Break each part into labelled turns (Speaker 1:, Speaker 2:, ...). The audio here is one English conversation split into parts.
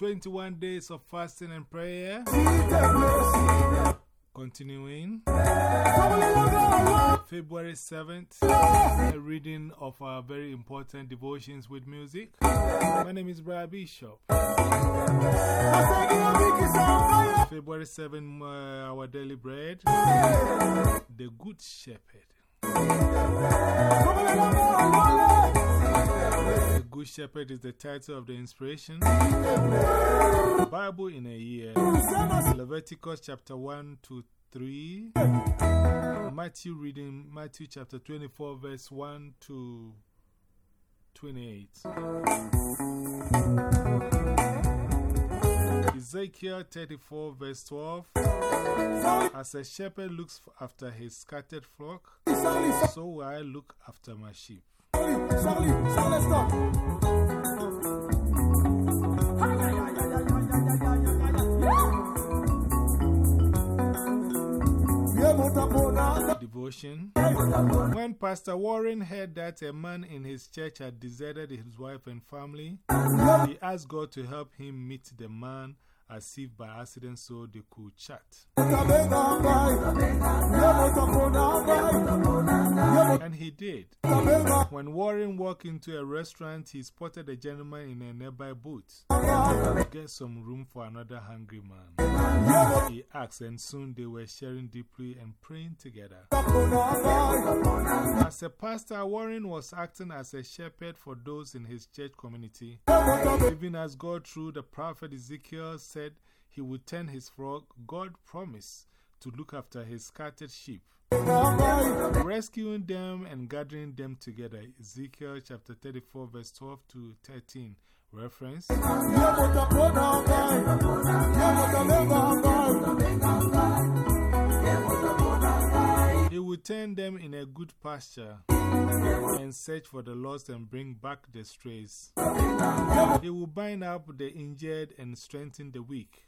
Speaker 1: s- 21 days of fasting and prayer. Continuing. February 7th, a reading of our very important devotions with music. My name is Brad Bishop. February 7th, uh, our daily bread. The Good Shepherd. Good Shepherd is the title of the inspiration. Bible in a year. Leviticus chapter 1 to 3. Matthew reading Matthew chapter 24, verse 1 to 28. Ezekiel 34, verse 12. As a shepherd looks after his scattered flock, so will I look after my sheep. Devotion. When Pastor Warren heard that a man in his church had deserted his wife and family, he asked God to help him meet the man as if by accident so they could chat. And he did. When Warren walked into a restaurant, he spotted a gentleman in a nearby booth. Get some room for another hungry man. He asked, and soon they were sharing deeply and praying together. As a pastor, Warren was acting as a shepherd for those in his church community. Even as God, through the prophet Ezekiel, said he would tend his flock, God promised to look after his scattered sheep, rescuing them and gathering them together. Ezekiel chapter 34, verse 12 to 13. Reference. He will turn them in a good pasture and search for the lost and bring back the strays. He will bind up the injured and strengthen the weak.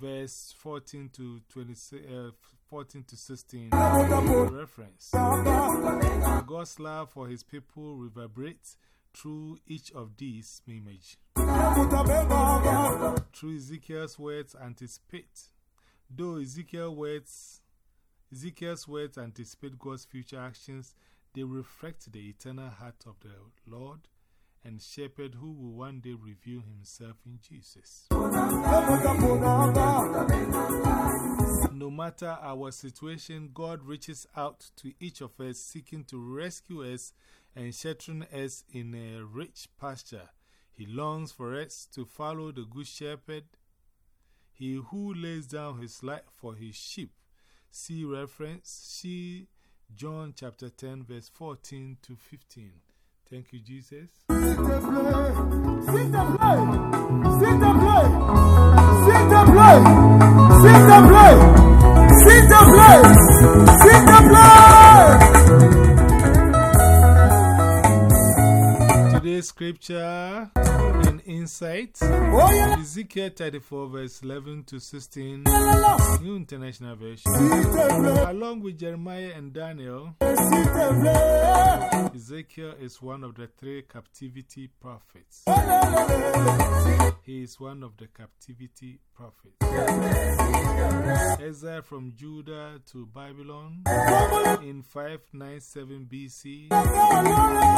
Speaker 1: Verse 14 to 26, uh, 14 to 16. Reference. God's love for his people reverberates through each of these image. Through Ezekiel's words anticipate. Though Ezekiel words, Ezekiel's words anticipate God's future actions, they reflect the eternal heart of the Lord and shepherd who will one day reveal himself in Jesus. No matter our situation, God reaches out to each of us, seeking to rescue us and sheltering us in a rich pasture. He longs for us to follow the Good Shepherd, he who lays down his life for his sheep. See reference, see John chapter 10, verse 14 to 15. Thank you, Jesus. Sit
Speaker 2: and play. Sit and play. Sit and play. Sit and play. Sit and play. Sit and play.
Speaker 1: Scripture and insight Ezekiel 34, verse 11 to 16, New International Version. Along with Jeremiah and Daniel, Ezekiel is one of the three captivity prophets. He is one of the captivity prophets. Ezra from Judah to Babylon in 597 BC,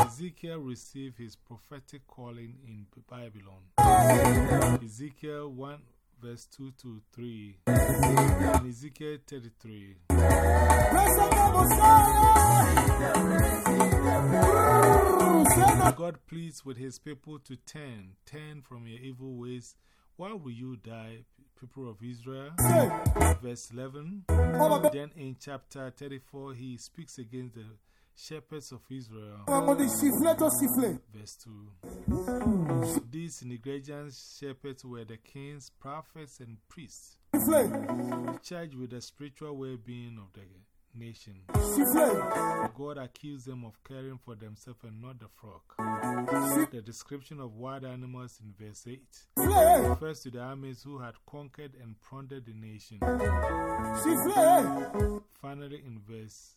Speaker 1: Ezekiel received his prophetic calling in Babylon. Ezekiel 1 verse 2 to 3, and Ezekiel 33. God pleads with his people to turn, turn from your evil ways. Why will you die, people of Israel? Verse 11. Then in chapter 34, he speaks against the shepherds of Israel. Verse 2. These Nigerian shepherds were the kings, prophets, and priests charged with the spiritual well being of the nation. God accused them of caring for themselves and not the flock. The description of wild animals in verse 8 refers to the armies who had conquered and plundered the nation. Finally, in verse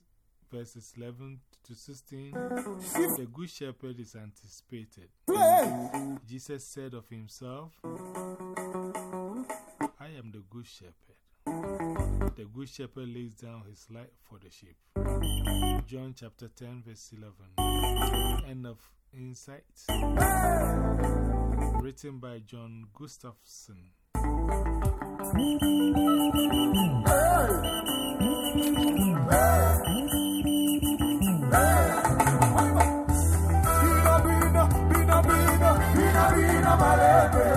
Speaker 1: verses 11 to 16, the Good Shepherd is anticipated. Jesus said of himself, I am the Good Shepherd. The Good Shepherd lays down his life for the sheep. John chapter 10, verse 11. End of Insight. Written by John Gustafson. Navarre.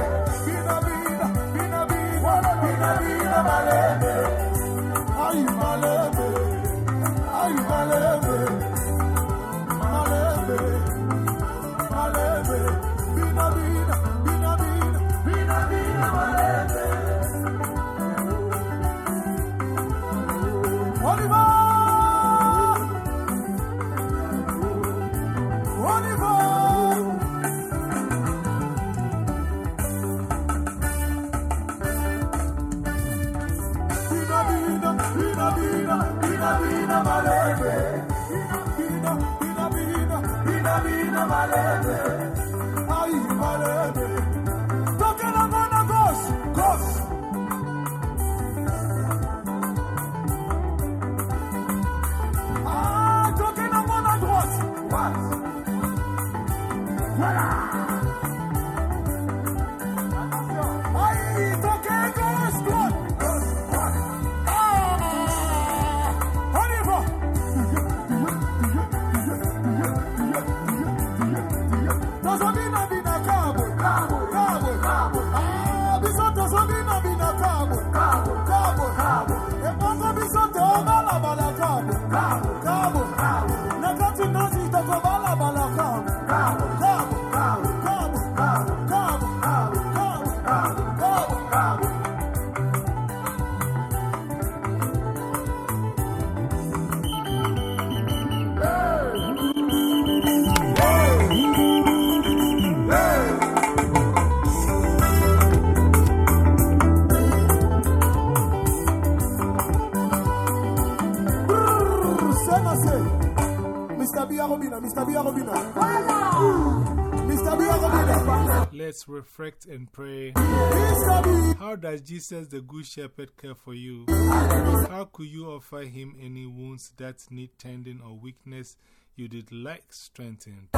Speaker 1: Let's reflect and pray. How does Jesus, the Good Shepherd, care for you? How could you offer him any wounds that need tending or weakness you did like strengthened?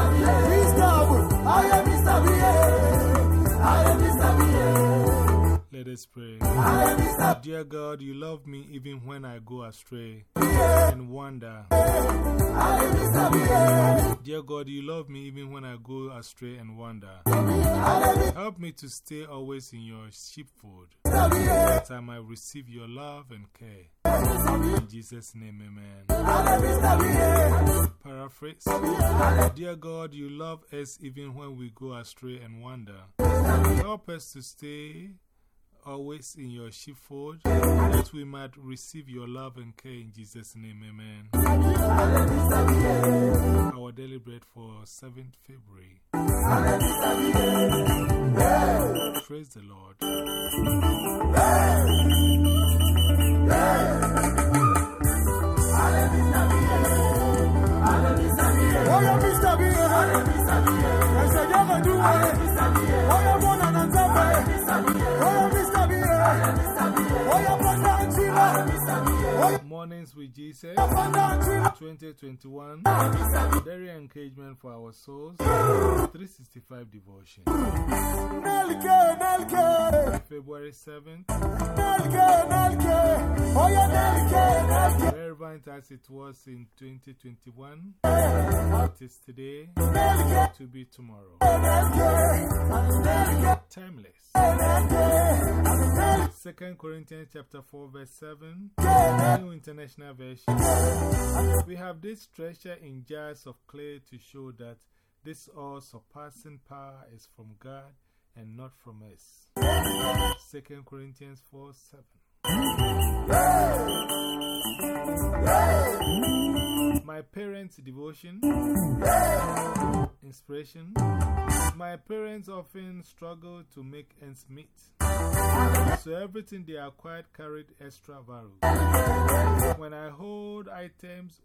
Speaker 1: Let us pray. Dear God, you love me even when I go astray and wander. Dear God, you love me even when I go astray and wander. Help me to stay always in your sheepfold, that I might receive your love and care. In Jesus' name, amen. Paraphrase Dear God, you love us even when we go astray and wander. Help us to stay always in your sheepfold, that we might receive your love and care in Jesus' name. Amen. Our daily bread for 7th February. Praise the Lord. Jesus 2021 Daily Engagement for Our Souls 365 Devotion. February 7th Relevant as it was in 2021 It is today to be tomorrow. Timeless 2 Corinthians chapter 4 verse 7 New International Version. We have this treasure in jars of clay to show that this all surpassing power is from God and not from us. 2 Corinthians 4 7 my parents' devotion, inspiration. My parents often struggled to make ends meet, so everything they acquired carried extra value. When I hold items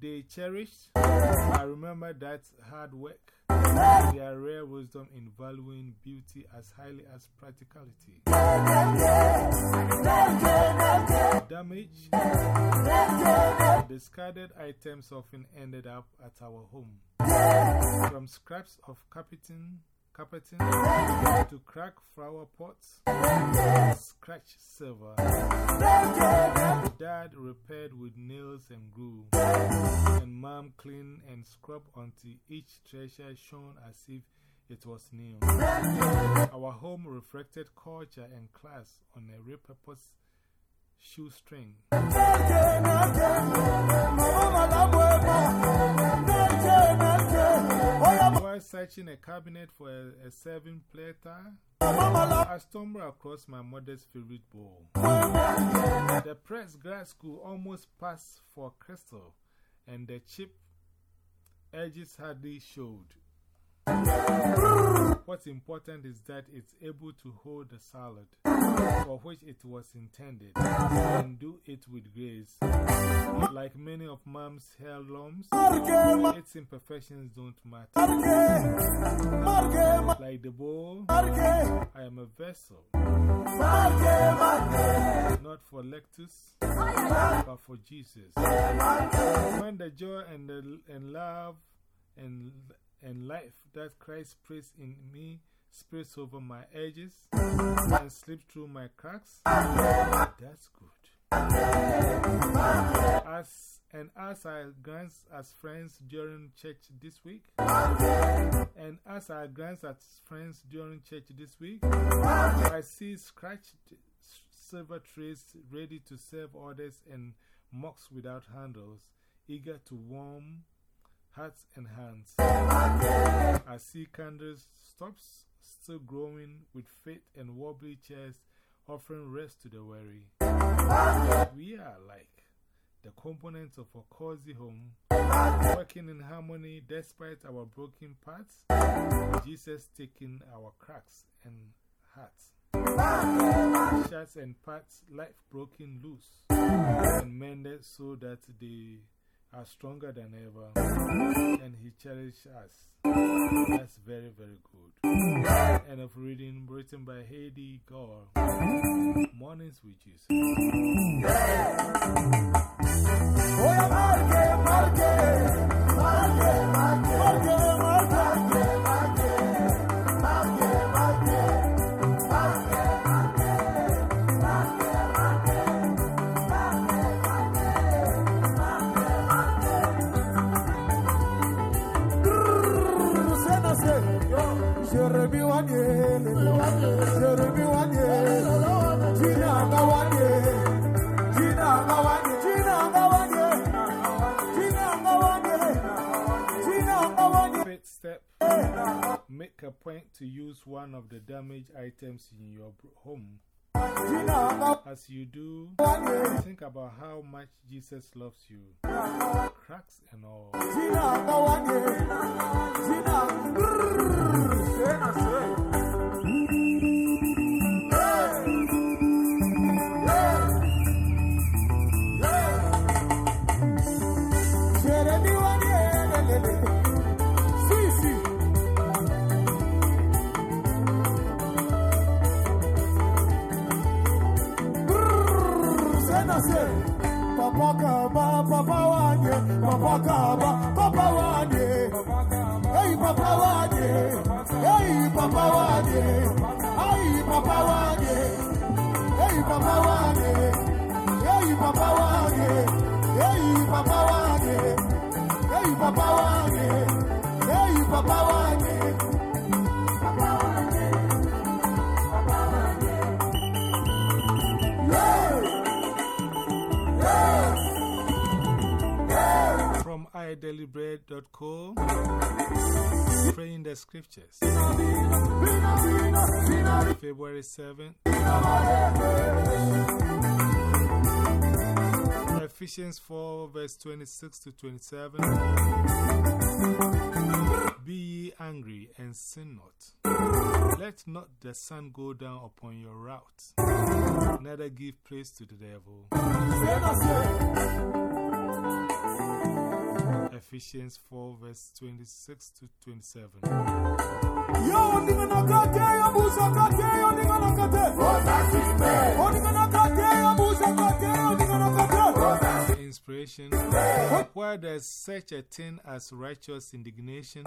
Speaker 1: they cherished. I remember that hard work, their rare wisdom in valuing beauty as highly as practicality. Damage, discarded items often ended up at our home. From scraps of carpeting carpeting to crack flower pots, scratch silver. Dad repaired with nails and glue, and mom cleaned and scrubbed until each treasure shone as if it was new. Our home reflected culture and class on a repurposed shoestring. Searching a cabinet for a, a serving platter, I stumbled across my mother's favorite bowl. The pressed glass could almost pass for crystal, and the chip edges hardly showed. What's important is that it's able to hold the salad for which it was intended and do it with grace. Like many of mom's heirlooms, its imperfections don't matter. Like the bowl, I am a vessel, not for Lectus, but for Jesus. When the joy and, the, and love and and life that Christ prays in me spreads over my edges and slips through my cracks, that's good. As, and as I glance as friends during church this week, and as I glance at friends during church this week, I see scratched silver trays ready to serve others and mugs without handles, eager to warm hearts and hands. I see candles stops still growing with faith and wobbly chairs offering rest to the weary. We are like the components of a cozy home, working in harmony despite our broken parts, Jesus taking our cracks and hearts. Shards and parts, life broken loose and mended so that they are stronger than ever, and He cherishes us. That's very, very good. End of reading written by Heidi Gaul. Mornings with Jesus. Fifth to use one of the damaged items in your home. As you do, think about how much Jesus loves you, cracks and all.
Speaker 2: Papa Kaba, Papa Wanye, Papa Kaba, Papa Wanye. Hey, Papa Wanye. Hey, Papa Wanye. Hey, Papa Wanye. Hey, Papa Wanye. Hey, Papa Wanye. Hey, Papa Wanye. Hey, Papa Wanye. Hey, Papa Wanye.
Speaker 1: Idailybread.co, praying the scriptures. February 7th. Ephesians 4, verse 26 to 27. Be ye angry and sin not. Let not the sun go down upon your wrath, neither give place to the devil. Ephesians 4, verse 26 to 27.
Speaker 2: Yo, ningana kate, abusa kate, yo, ningana kate. Oh, ningana kate, abusa kate, yo, ningana kate.
Speaker 1: Inspiration Where there's such a thing as righteous indignation,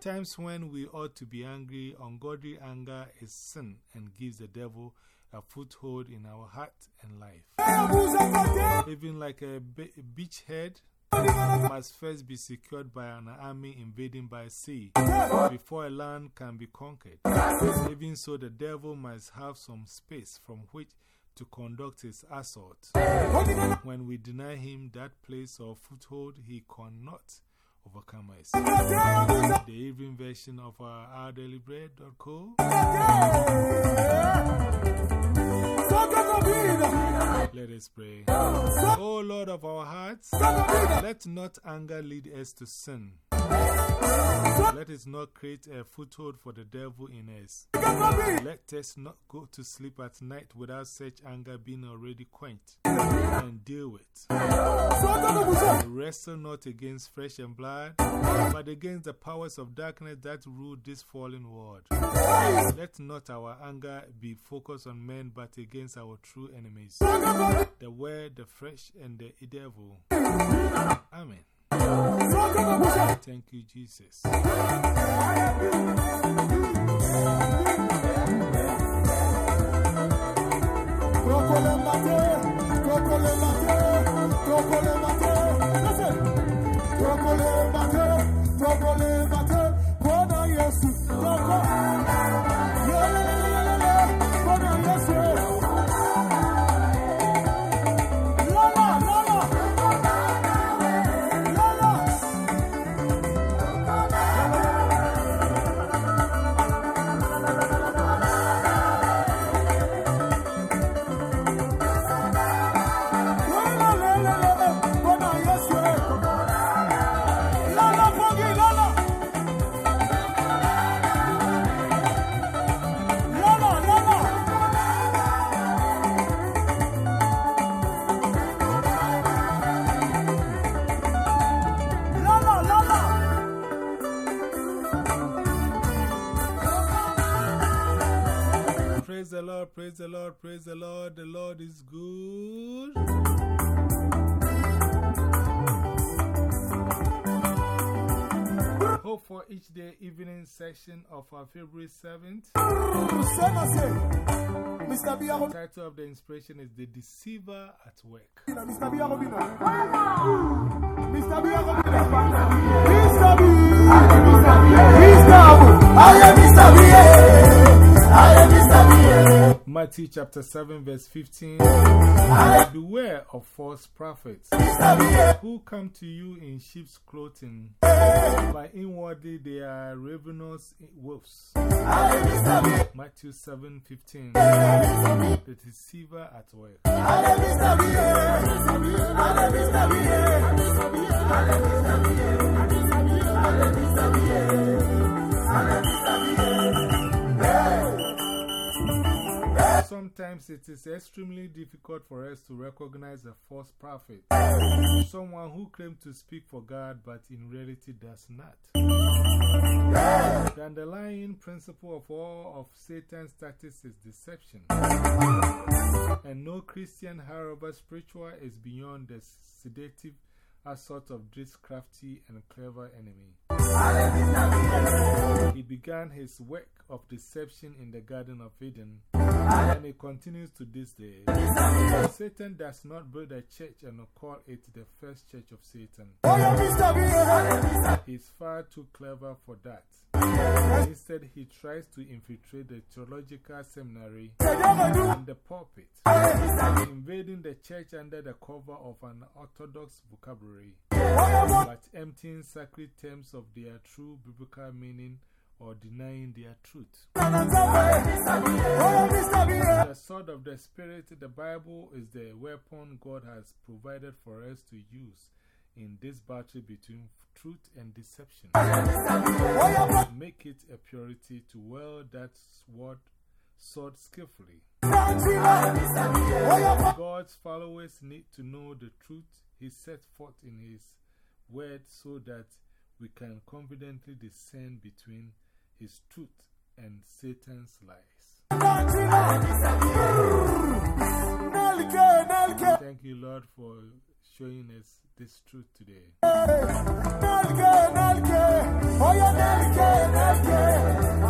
Speaker 1: times when we ought to be angry, ungodly anger is sin and gives the devil a foothold in our heart and life. Even like a beachhead must first be secured by an army invading by sea before a land can be conquered. Even so, the devil must have some space from which to conduct his assault. When we deny him that place or foothold, he cannot overcome us. The evening version of our Our Daily Bread.co. Let us pray. O Lord of our hearts, let not anger lead us to sin. Let us not create a foothold for the devil in us. Let us not go to sleep at night without such anger being already quenched and deal with. Wrestle not against flesh and blood, but against the powers of darkness that rule this fallen world. Let not our anger be focused on men, but against our true enemies the word, the flesh, and the devil. Amen. Thank you, Jesus.
Speaker 2: Crocole mate, crocole mate, crocole mate. Listen. Crocole mate, crocole mate.
Speaker 1: Praise the Lord, praise the Lord, praise the Lord. The Lord is good. Hope for each day evening session of our February 7th.
Speaker 2: Sema say, Mr. Biago,
Speaker 1: Title of the inspiration is The Deceiver at Work.
Speaker 2: Mr. Mr. Mr.
Speaker 1: Matthew chapter 7, verse 15. Beware of false prophets who come to you in sheep's clothing, but inwardly they are ravenous wolves. Matthew 7 15. The deceiver at work. Sometimes it is extremely difficult for us to recognize a false prophet, someone who claims to speak for God but in reality does not. The underlying principle of all of Satan's tactics is deception. And no Christian, however spiritual, is beyond the sedative assault of this crafty and clever enemy. He began his work of deception in the Garden of Eden, and it continues to this day. Satan does not build a church and call it the first church of Satan.
Speaker 2: Am
Speaker 1: He's far too clever for that. Instead, he tries to infiltrate the theological seminary and the pulpit, invading the church under the cover of an orthodox vocabulary, but emptying sacred terms of their true biblical meaning or denying their truth. Sword of the Spirit, the Bible, is the weapon God has provided for us to use in this battle between truth and deception. Make it a purity to wield that sword, sword skillfully. God's followers need to know the truth He set forth in His word so that we can confidently discern between His truth and Satan's lies. Thank you, Lord, for showing us this truth today.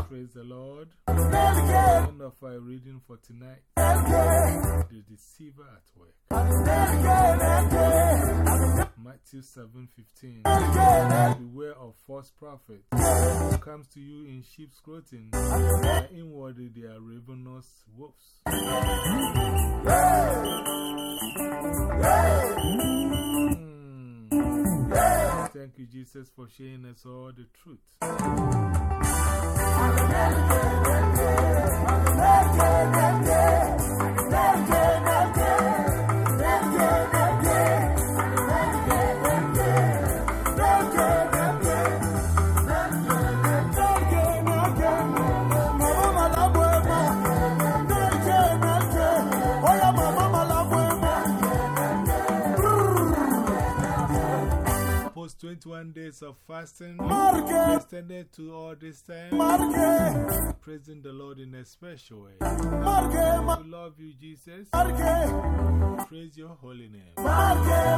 Speaker 1: Praise the Lord. End of our reading for tonight. The deceiver at work. Matthew 7:15. Beware of false prophets who comes to you in sheep's clothing, but inwardly they are ravenous wolves. Hmm. Thank you, Jesus, for showing us all the truth. 21 days of fasting Marque. extended to all this time. Marque. Praising the Lord in a special way. Marque. We love you, Jesus. Praise your holy name. Marke,